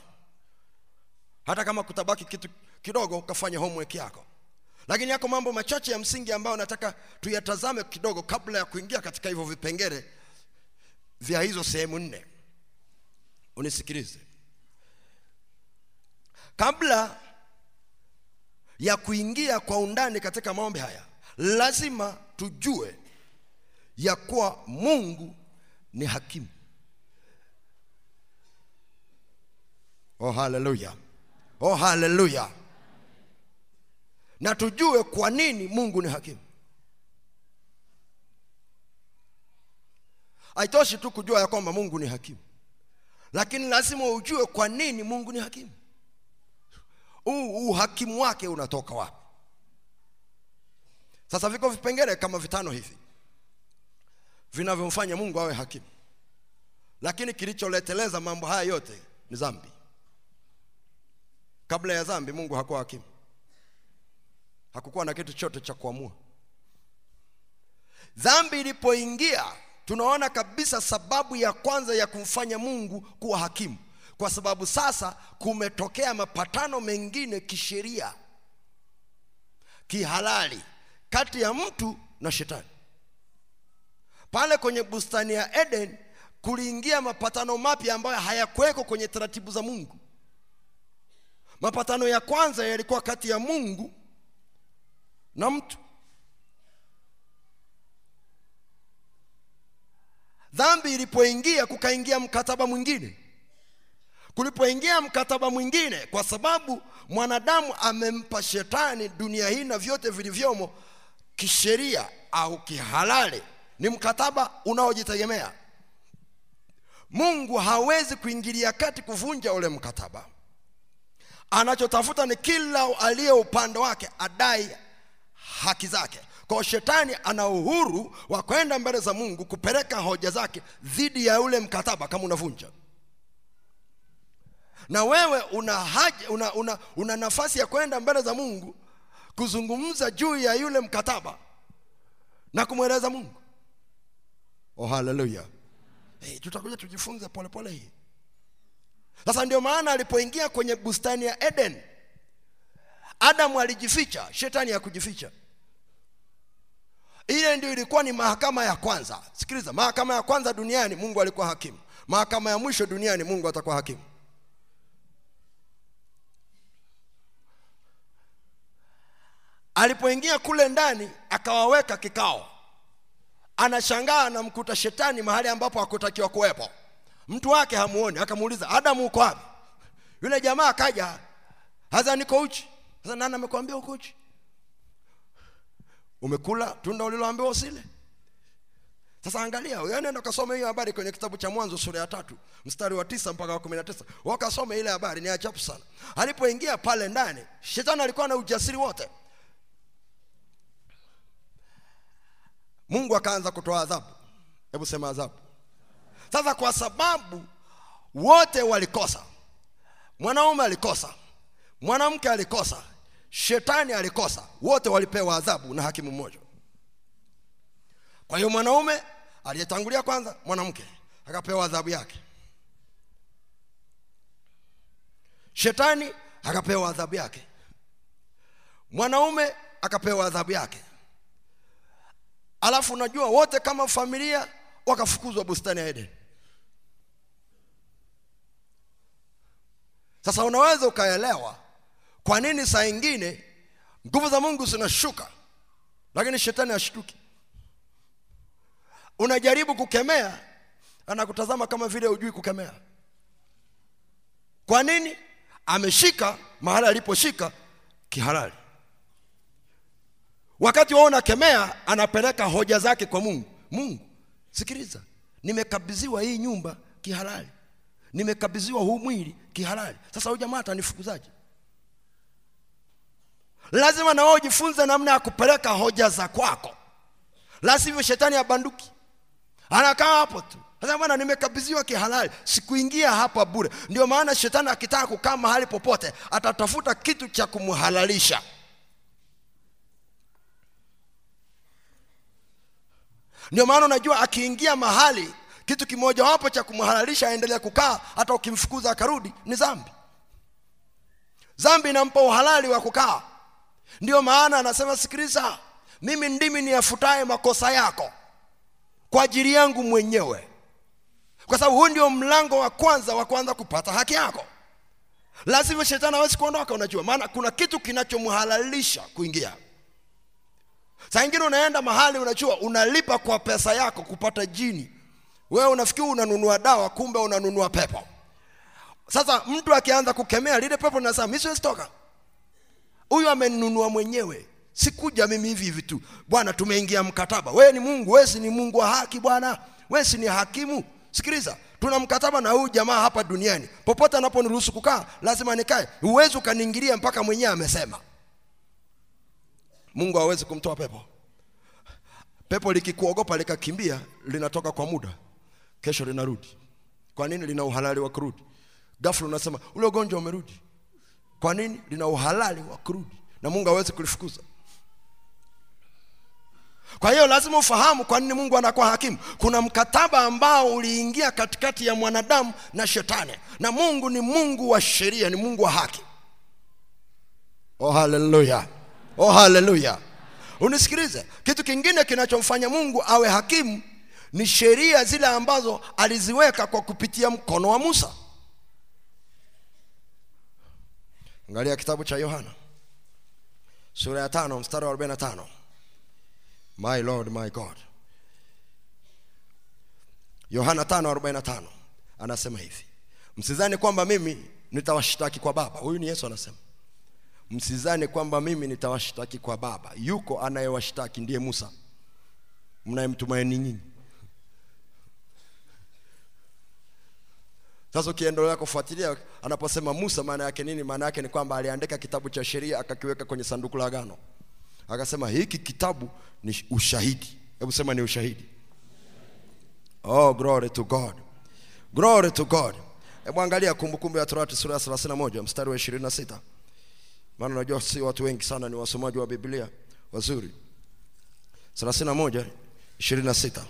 Hata kama kutabaki kitu kidogo ukafanya homework yako. Lakini yako mambo machache ya msingi ambayo nataka tuyatazame kidogo kabla ya kuingia katika hivyo vipengele vya hizo sehemu nne. Unisikilize. Kabla ya kuingia kwa undani katika maombi haya lazima tujue ya kuwa mungu ni hakimu. Oh haleluya oh haleluya na tujue kwa nini mungu ni hakimu haitoshi tu kujua ya kwamba mungu ni hakimu. Lakini lazima ujue kwa nini mungu ni hakimu. Huu uhakimu wake unatoka wapi? Sasa viko vipengele kama vitano hivi vinavyomfanya mungu awe hakimu. Lakini kilicholeteleza mambo haya yote ni zambi kabla ya zambi mungu hakuwa hakimu. Hakukuwa na kitu chote cha kuamua. Zambi ilipoingia tunaona kabisa sababu ya kwanza ya kumfanya mungu kuwa hakimu. Kwa sababu sasa kumetokea mapatano mengine kisheria kihalali kati ya mtu na shetani. Pale kwenye bustani ya eden kuliingia mapatano mapya ambayo hayakuweko kwenye taratibu za mungu. Mapatano ya kwanza yalikuwa kati ya mungu na mtu dhambi ilipoingia kukaingia mkataba mwingine. Kulipoingia mkataba mwingine kwa sababu mwanadamu amempa shetani dunia hii na vyote vilivyomo kisheria au kihalali. Ni mkataba unaojitegemea. Mungu hawezi kuingilia kati kuvunja ule mkataba. Anachotafuta ni kila aliye upande wake adai haki zake kwa shetani ana uhuru wa kwenda mbele za mungu kupeleka hoja zake dhidi ya ule mkataba kama unavunja. Na wewe una, haja, una, una, una nafasi ya kwenda mbele za mungu kuzungumza juu ya yule mkataba na kumweleza mungu. Oh haleluya hey, tutakuja tujifunze polepole hii. Sasa ndio maana alipoingia kwenye bustani ya eden adamu alijificha shetani hakujificha ile ndio ilikuwa ni mahakama ya kwanza. Sikiliza mahakama ya kwanza duniani mungu alikuwa hakimu. Mahakama ya mwisho duniani mungu atakuwa hakimu. Alipoingia kule ndani akawaweka kikao. Anashangaa anamkuta shetani mahali ambapo hakutakiwa kuwepo. Mtu wake hamuoni akamuuliza adamu uko wapi? Yule jamaa akaja hasa niko uchi? Sasa nani amekwambia uko uchi umekula tunda uliloambiwa usile. Sasa angalia nenda kasome hiyo habari kwenye kitabu cha mwanzo sura ya tatu mstari wa tisa mpaka wa kumi na tisa. Wakasome ile habari ni ajabu sana. Alipoingia pale ndani shetani alikuwa na ujasiri wote. Mungu akaanza kutoa adhabu. Hebu sema adhabu. Sasa kwa sababu wote walikosa mwanaume alikosa mwanamke alikosa shetani alikosa. Wote walipewa adhabu na hakimu mmoja. Kwa hiyo mwanaume aliyetangulia kwanza mwanamke akapewa adhabu yake. Shetani akapewa adhabu yake. Mwanaume akapewa adhabu yake. Alafu unajua wote kama familia wakafukuzwa bustani ya eden. Sasa unaweza ukaelewa kwa nini saa ingine nguvu za mungu zinashuka lakini shetani hashtuki? Unajaribu kukemea anakutazama kama vile hujui kukemea. Kwa nini? Ameshika mahali aliposhika kihalali. Wakati wao unakemea anapeleka hoja zake kwa mungu. Mungu sikiliza nimekabidhiwa hii nyumba kihalali. Nimekabidhiwa huu mwili kihalali. Sasa huyu jamaa atanifukuzaje lazima na wewe ujifunze namna ya kupeleka hoja za kwako. La sivyo shetani abanduki anakaa hapo tu. Sasa bwana nimekabidhiwa kihalali. Sikuingia hapa bure. Ndio maana shetani akitaka kukaa mahali popote atatafuta kitu cha kumhalalisha. Ndio maana unajua akiingia mahali kitu kimojawapo cha kumhalalisha aendelee kukaa hata ukimfukuza akarudi ni zambi zambi inampa uhalali wa kukaa ndio maana anasema sikiliza mimi ndimi niyafutaye makosa yako kwa ajili yangu mwenyewe. Kwa sababu huu ndio mlango wa kwanza wa kwanza kupata haki yako. Lazima shetani hawezi kuondoka unajua. Maana kuna kitu kinachomhalalisha kuingia. Saa ingine unaenda mahali unajua unalipa kwa pesa yako kupata jini. Wewe unafikiri unanunua dawa kumbe unanunua pepo. Sasa mtu akianza kukemea lile pepo linasema mimi siwezi toka huyu amenunua mwenyewe. Sikuja mimi hivi hivi tu. Bwana tumeingia mkataba. Wewe ni mungu wewe si ni mungu wa haki bwana. Wewe si ni hakimu. Sikiliza tuna mkataba na huyu jamaa hapa duniani. Popote anaponiruhusu kukaa lazima nikae. Huwezi ukaniingilia mpaka mwenyewe amesema. Mungu hawezi kumtoa pepo. Pepo likikuogopa likakimbia linatoka kwa muda. Kesho linarudi. Kwa nini lina uhalali wa kurudi? Ghafla unasema ule ugonjwa umerudi kwa nini? Lina uhalali wa kurudi. Na mungu hawezi kulifukuza. Kwa hiyo lazima ufahamu kwa nini mungu anakuwa hakimu. Kuna mkataba ambao uliingia katikati ya mwanadamu na shetani. Na mungu ni mungu wa sheria ni mungu wa haki. Oh haleluya. Oh haleluya. Unisikilize. Kitu kingine kinachomfanya mungu awe hakimu ni sheria zile ambazo aliziweka kwa kupitia mkono wa musa angalia kitabu cha yohana. Sura ya tano mstari wa 45 my lord my god. Yohana 5:45 anasema hivi. Msizani kwamba mimi nitawashtaki kwa baba. Huyu ni yesu anasema. Msizani kwamba mimi nitawashtaki kwa baba. Yuko anayewashtaki ndiye musa. Mnayemtumaini nyinyi sasa ukiendelea kufuatilia anaposema musa maana yake nini? Maana yake ni kwamba aliandika kitabu cha sheria akakiweka kwenye sanduku la agano. Akasema hiki kitabu ni ushahidi. Hebu sema ni ushahidi. Oh glory to god. Glory to god. Hebu angalia kumbukumbu ya torati sura ya 31 mstari wa 26 maana najua si watu wengi sana ni wasomaji wa biblia wazuri. 31 26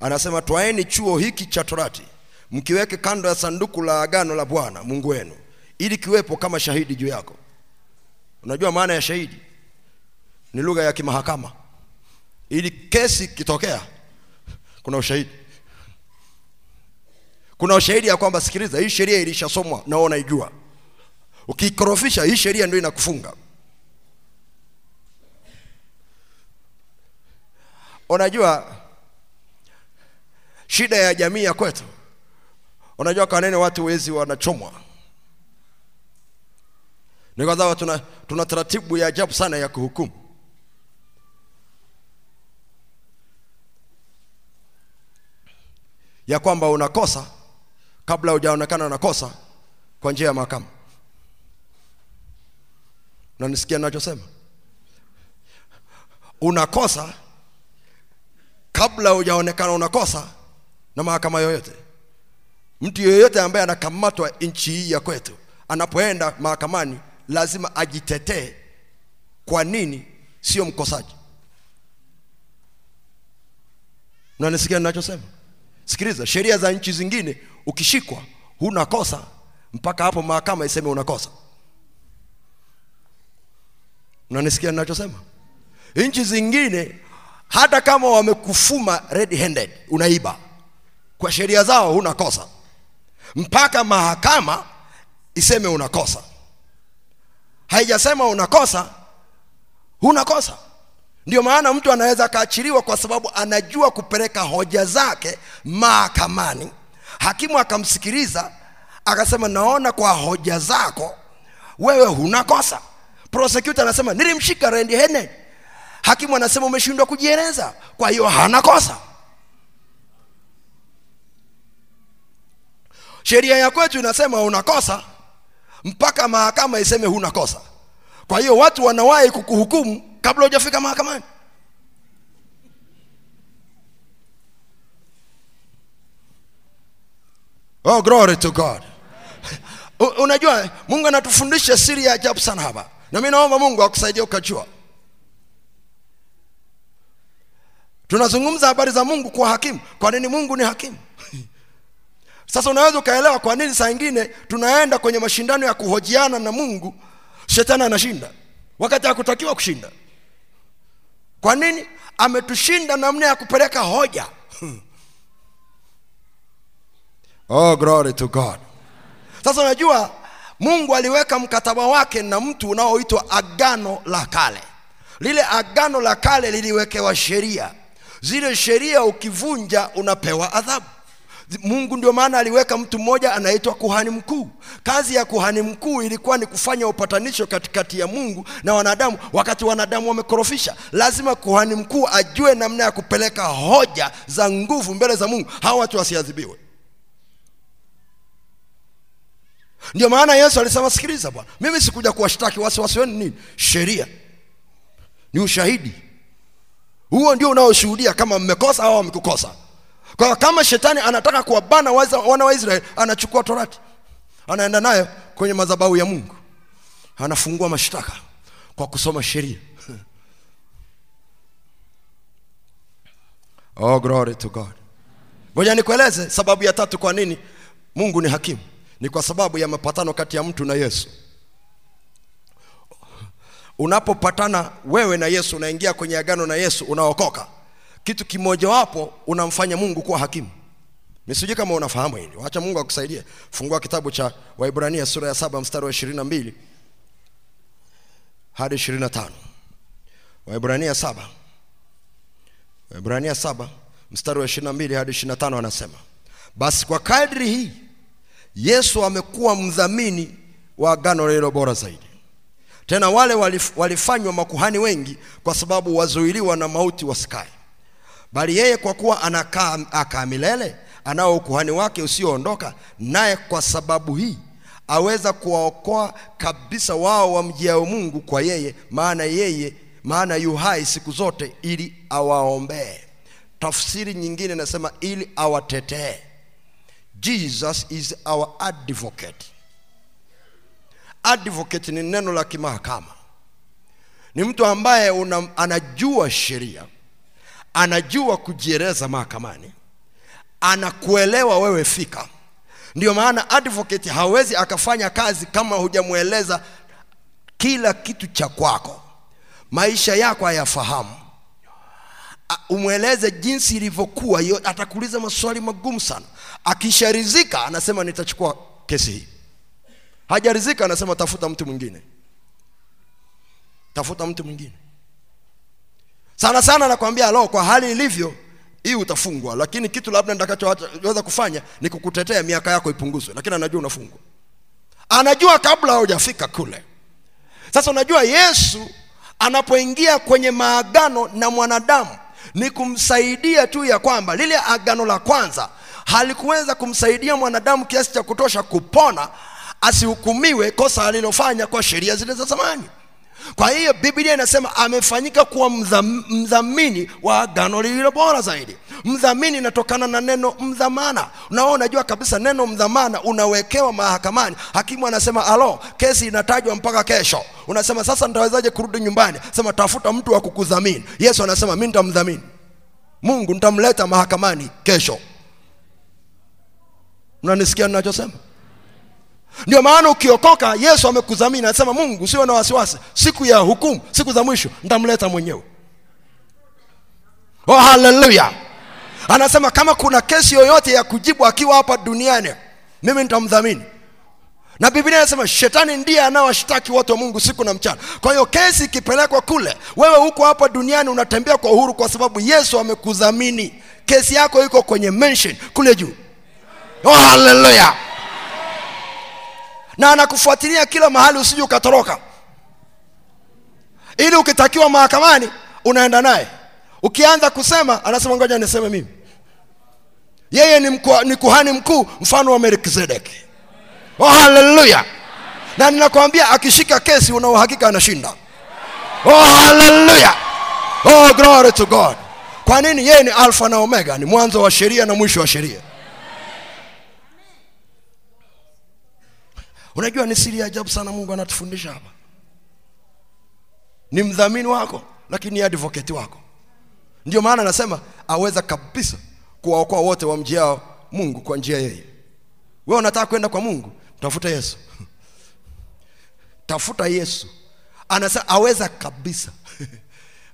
anasema twaeni chuo hiki cha torati mkiweke kando ya sanduku la agano la bwana mungu wenu ili kiwepo kama shahidi juu yako. Unajua maana ya shahidi? Ni lugha ya kimahakama. Ili kesi kitokea kuna ushahidi. Kuna ushahidi ya kwamba sikiliza hii sheria ilishasomwa na unaijua ukiikorofisha hii sheria ndio inakufunga. Unajua shida ya jamii ya kwetu. Unajua kwa nini watu wezi wanachomwa? Ni kwa sababu tuna, tuna taratibu ya ajabu sana ya kuhukumu. Ya kwamba unakosa kabla hujaonekana na kosa kwa njia ya mahakama. Unanisikia nachosema unakosa kabla hujaonekana unakosa na mahakama yoyote. Mtu yeyote ambaye anakamatwa nchi hii ya kwetu anapoenda mahakamani lazima ajitetee. Kwa nini? Sio mkosaji. Unanisikia ninachosema? Sikiliza sheria za nchi zingine ukishikwa huna kosa. Mpaka hapo mahakama iseme unakosa unanisikia ninachosema? Nchi zingine hata kama wamekufuma red handed unaiba kwa sheria zao huna kosa. Mpaka mahakama iseme unakosa haijasema unakosa huna kosa. Ndio maana mtu anaweza akaachiliwa kwa sababu anajua kupeleka hoja zake mahakamani. Hakimu akamsikiliza akasema naona kwa hoja zako wewe huna kosa. Prosecutor anasema nilimshika rendi hene hakimu anasema umeshindwa kujieleza. Kwa hiyo hana kosa sheria ya kwetu inasema unakosa mpaka mahakama iseme huna kosa kwa hiyo watu wanawahi kukuhukumu kabla hujafika mahakamani. Oh glory to god. Unajua mungu anatufundisha siri ya ajabu sana hapa. Na mi naomba mungu akusaidia ukajua. Tunazungumza habari za mungu kwa hakimu. Kwa nini mungu ni hakimu sasa unaweza ukaelewa kwa nini saa ingine tunaenda kwenye mashindano ya kuhojiana na mungu shetani anashinda. Wakati hakutakiwa kushinda. Kwa nini? Ametushinda namna ya kupeleka hoja. Oh glory to god. Sasa unajua mungu aliweka mkataba wake na mtu unaoitwa agano la kale. Lile agano la kale liliwekewa sheria. Zile sheria ukivunja unapewa adhabu mungu ndio maana aliweka mtu mmoja anaitwa kuhani mkuu. Kazi ya kuhani mkuu ilikuwa ni kufanya upatanisho katikati ya mungu na wanadamu. Wakati wanadamu wamekorofisha lazima kuhani mkuu ajue namna ya kupeleka hoja za nguvu mbele za mungu. Hawa watu wasiadhibiwe. Ndio maana yesu alisema sikiliza bwana mimi sikuja kuwashtaki wasiwasi wenu nini? Sheria. Ni ushahidi. Huo ndio unaoshuhudia kama mmekosa au wamekukosa kwa kama shetani anataka kuwabana wana wa israeli anachukua torati. Anaenda nayo kwenye madhabahu ya mungu. Anafungua mashtaka kwa kusoma sheria. Oh glory to god. Ngoja nikueleze sababu ya tatu kwa nini mungu ni hakimu. Ni kwa sababu ya mapatano kati ya mtu na yesu. Unapopatana wewe na yesu unaingia kwenye agano na yesu unaokoka kitu kimojawapo unamfanya mungu kuwa hakimu. Nisijui kama unafahamu hili. Wacha mungu akusaidie. Fungua kitabu cha waibrania sura ya saba mstari wa ishirini na mbili hadi ishirini na tano. Waibrania saba. Waibrania saba mstari wa ishirini na mbili hadi ishirini na tano anasema basi kwa kadri hii yesu amekuwa mdhamini wa agano lilo bora zaidi. Tena wale walif, walifanywa makuhani wengi kwa sababu wazuiliwa na mauti wasikae bali yeye kwa kuwa anakaa akaa milele anao ukuhani wake usioondoka naye kwa sababu hii aweza kuwaokoa kabisa wao wamjiao mungu kwa yeye maana yeye maana yuhai siku zote ili awaombee. Tafsiri nyingine nasema ili awatetee. Jesus is our advocate. Advocate ni neno la kimahakama. Ni mtu ambaye una, anajua sheria anajua kujieleza mahakamani anakuelewa wewe fika. Ndio maana advocate hawezi akafanya kazi kama hujamweleza kila kitu cha kwako. Maisha yako hayafahamu. Umweleze jinsi ilivyokuwa Hiyo atakuuliza maswali magumu sana. Akisharizika anasema nitachukua kesi hii. Hajarizika anasema tafuta mtu mwingine. Tafuta mtu mwingine sana sana nakwambia lo kwa hali ilivyo hii utafungwa. Lakini kitu labda nitakachoweza kufanya ni kukutetea miaka yako ipunguzwe. Lakini anajua unafungwa. Anajua kabla haujafika kule. Sasa unajua yesu anapoingia kwenye maagano na mwanadamu ni kumsaidia tu ya kwamba lile agano la kwanza halikuweza kumsaidia mwanadamu kiasi cha kutosha kupona asihukumiwe kosa alilofanya kwa sheria zile za zamani kwa hiyo biblia inasema amefanyika kuwa mdhamini wa agano lililo bora zaidi. Mdhamini inatokana na neno mdhamana. Nao unajua kabisa neno mdhamana unawekewa mahakamani. Hakimu anasema alo kesi inatajwa mpaka kesho. Unasema sasa nitawezaje kurudi nyumbani? Sema tafuta mtu wa kukudhamini. Yesu anasema mi nitamdhamini. Mungu nitamleta mahakamani kesho. Unanisikia ninachosema ndio maana ukiokoka yesu amekudhamini anasema mungu usiwe na wasiwasi. Siku ya hukumu siku za mwisho nitamleta mwenyewe. Oh haleluya anasema kama kuna kesi yoyote ya kujibu akiwa hapa duniani mimi nitamdhamini. Na biblia inasema shetani ndiye anawashtaki watu wa mungu siku na mchana. Kwa hiyo kesi ikipelekwa kule wewe huko hapa duniani unatembea kwa uhuru kwa sababu yesu amekudhamini kesi yako iko kwenye mention kule juu. Oh haleluya na anakufuatilia kila mahali usije ukatoroka. Ili ukitakiwa mahakamani unaenda naye. Ukianza kusema anasema ngoja niseme mimi. Yeye ni, mkua, ni kuhani mkuu mfano wa melkizedeki oh, haleluya na ninakwambia akishika kesi una uhakika anashinda. Oh, haleluya oh, glory to god. Kwa nini? Yeye ni alfa na omega ni mwanzo wa sheria na mwisho wa sheria unajua ni siri ya ajabu sana mungu anatufundisha hapa. Ni mdhamini wako lakini ni advocate wako. Ndio maana anasema aweza kabisa kuwaokoa wote wa wamjiao mungu kwa njia yeye. Wewe unataka kwenda kwa mungu? Tafuta yesu. Tafuta yesu. Anasema aweza kabisa.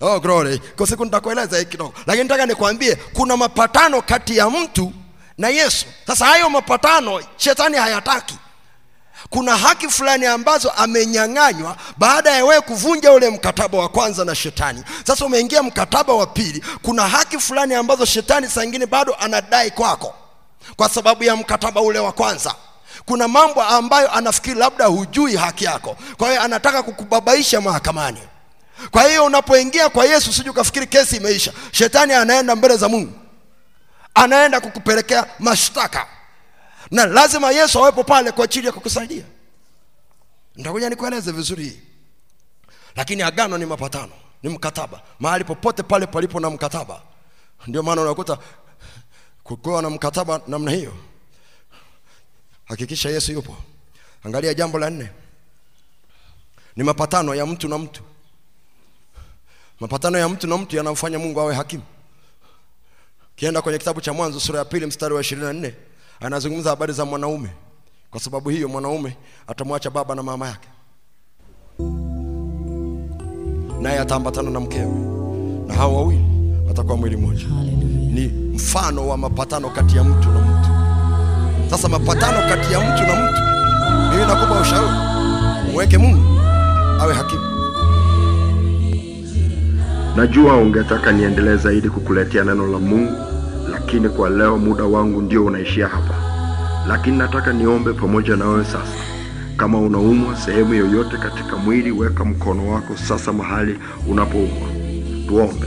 Oh glory. Kwa siku nitakueleza hii kidogo. Lakini nataka nikwambie kuna mapatano kati ya mtu na yesu. Sasa hayo mapatano shetani hayataki kuna haki fulani ambazo amenyang'anywa baada ya wewe kuvunja ule mkataba wa kwanza na shetani. Sasa umeingia mkataba wa pili kuna haki fulani ambazo shetani saa bado anadai kwako kwa sababu ya mkataba ule wa kwanza. Kuna mambo ambayo anafikiri labda hujui haki yako kwa hiyo anataka kukubabaisha mahakamani. Kwa hiyo unapoingia kwa yesu siju ukafikiri kesi imeisha. Shetani anaenda mbele za mungu anaenda kukupelekea mashtaka na lazima yesu awepo pale kwa ajili ya kukusaidia. Ntakuja nikueleze vizuri hii. Lakini agano ni mapatano ni mkataba. Mahali popote pale palipo na mkataba. Ndio maana unakuta kukiwa na mkataba namna hiyo. Hakikisha yesu yupo. Angalia jambo la nne. Ni mapatano ya mtu na mtu. Mapatano ya mtu na mtu yanamfanya mungu awe hakimu. Kienda kwenye kitabu cha mwanzo sura ya pili mstari wa ishirini na nne anazungumza habari za mwanaume. Kwa sababu hiyo mwanaume atamwacha baba na mama yake. Naye ataambatana na mkewe. Na hao wawili atakuwa mwili mmoja. Ni mfano wa mapatano kati ya mtu na mtu. Sasa mapatano kati ya mtu na mtu mimi nakupa ushauri. Mweke mungu awe hakimu. Najua ungetaka niendelee zaidi kukuletea neno la mungu lakini kwa leo muda wangu ndio unaishia hapa lakini nataka niombe pamoja na wewe sasa Kama unaumwa sehemu yoyote katika mwili, weka mkono wako sasa mahali unapoumwa. Tuombe.